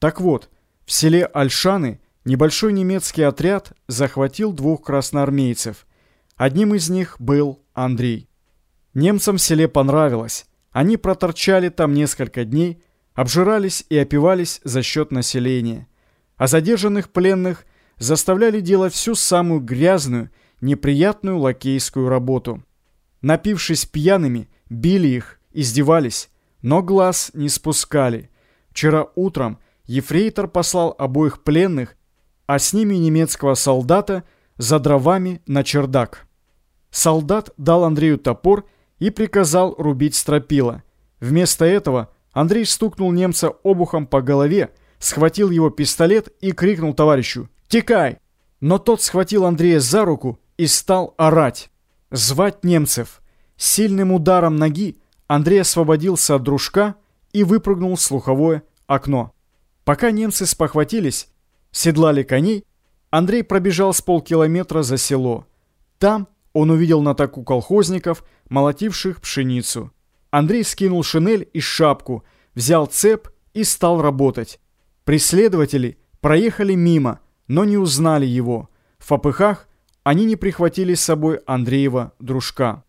Так вот, в селе Альшаны небольшой немецкий отряд захватил двух красноармейцев. Одним из них был Андрей. Немцам в селе понравилось. Они проторчали там несколько дней, обжирались и опивались за счет населения. А задержанных пленных заставляли делать всю самую грязную, неприятную лакейскую работу. Напившись пьяными, били их, издевались, но глаз не спускали. Вчера утром ефрейтор послал обоих пленных, а с ними немецкого солдата за дровами на чердак. Солдат дал Андрею топор и приказал рубить стропила. Вместо этого Андрей стукнул немца обухом по голове, схватил его пистолет и крикнул товарищу «Текай!». Но тот схватил Андрея за руку и стал орать. Звать немцев. Сильным ударом ноги Андрей освободился от дружка и выпрыгнул в слуховое окно. Пока немцы спохватились, седлали коней, Андрей пробежал с полкилометра за село. Там он увидел на таку колхозников, молотивших пшеницу. Андрей скинул шинель и шапку, взял цеп и стал работать. Преследователи проехали мимо, но не узнали его. В попыхах они не прихватили с собой Андреева дружка.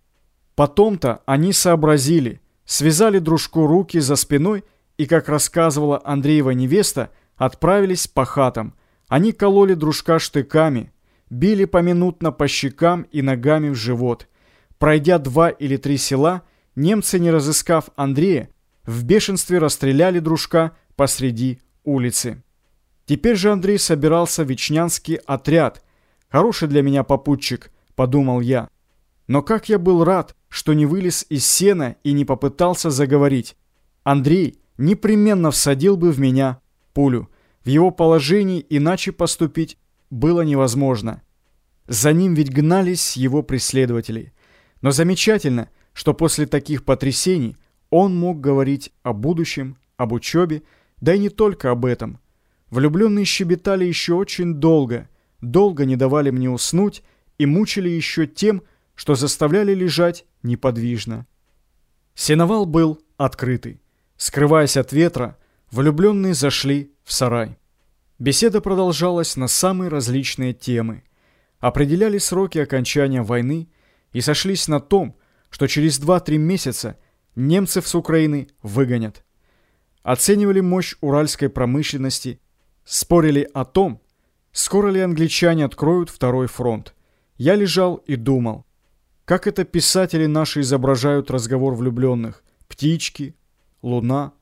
Потом-то они сообразили, связали дружку руки за спиной и, как рассказывала Андреева невеста, отправились по хатам. Они кололи дружка штыками, били поминутно по щекам и ногами в живот. Пройдя два или три села, немцы, не разыскав Андрея, в бешенстве расстреляли дружка посреди улицы. Теперь же Андрей собирался в Вечнянский отряд. Хороший для меня попутчик, подумал я. Но как я был рад, что не вылез из сена и не попытался заговорить. Андрей непременно всадил бы в меня пулю. В его положении иначе поступить было невозможно. За ним ведь гнались его преследователи. Но замечательно, что после таких потрясений он мог говорить о будущем, об учебе, да и не только об этом. Влюбленные щебетали еще очень долго, долго не давали мне уснуть и мучили еще тем, что заставляли лежать неподвижно. Сеновал был открытый. Скрываясь от ветра, влюбленные зашли в сарай. Беседа продолжалась на самые различные темы. Определяли сроки окончания войны и сошлись на том, что через 2-3 месяца немцев с Украины выгонят. Оценивали мощь уральской промышленности, спорили о том, скоро ли англичане откроют второй фронт. Я лежал и думал, как это писатели наши изображают разговор влюбленных. Птички, луна,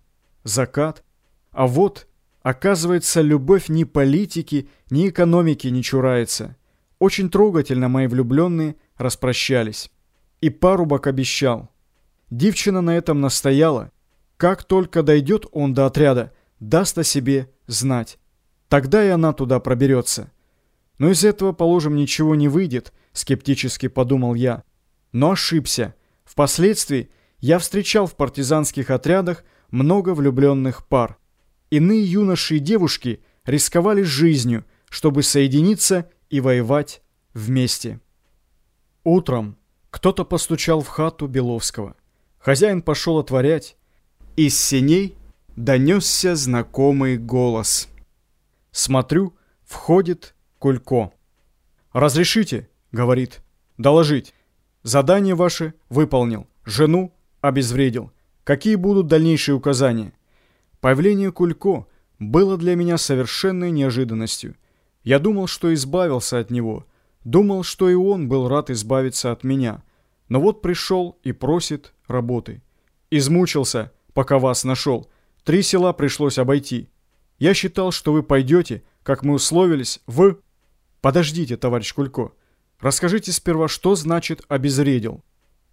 закат. А вот Оказывается, любовь ни политики, ни экономики не чурается. Очень трогательно мои влюбленные распрощались. И парубок обещал. Дивчина на этом настояла. Как только дойдет он до отряда, даст о себе знать. Тогда и она туда проберется. Но из этого, положим, ничего не выйдет, скептически подумал я. Но ошибся. Впоследствии я встречал в партизанских отрядах много влюбленных пар. Иные юноши и девушки рисковали жизнью, чтобы соединиться и воевать вместе. Утром кто-то постучал в хату Беловского. Хозяин пошел отворять. Из сеней донесся знакомый голос. Смотрю, входит Кулько. «Разрешите?» — говорит. «Доложить. Задание ваше выполнил. Жену обезвредил. Какие будут дальнейшие указания?» Появление Кулько было для меня совершенной неожиданностью. Я думал, что избавился от него. Думал, что и он был рад избавиться от меня. Но вот пришел и просит работы. Измучился, пока вас нашел. Три села пришлось обойти. Я считал, что вы пойдете, как мы условились, в... Подождите, товарищ Кулько. Расскажите сперва, что значит «обезвредил».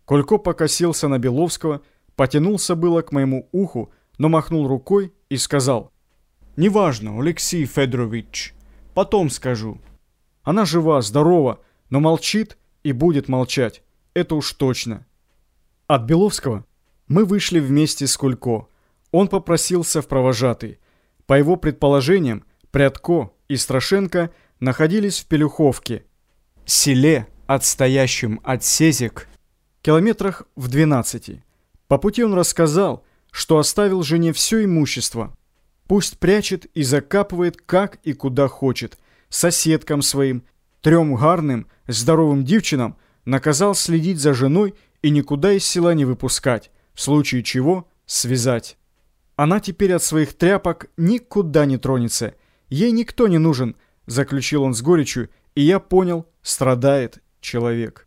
Кулько покосился на Беловского, потянулся было к моему уху, но махнул рукой и сказал, «Неважно, Алексей Федорович, потом скажу. Она жива, здорова, но молчит и будет молчать, это уж точно». От Беловского мы вышли вместе с Кулько. Он попросился в провожатый. По его предположениям, Прядко и Страшенко находились в Пелюховке, селе, отстоящем от Сезик, километрах в 12. По пути он рассказал, что оставил жене все имущество. Пусть прячет и закапывает как и куда хочет. Соседкам своим, трем гарным, здоровым девчинам наказал следить за женой и никуда из села не выпускать, в случае чего связать. Она теперь от своих тряпок никуда не тронется. Ей никто не нужен, заключил он с горечью, и я понял, страдает человек.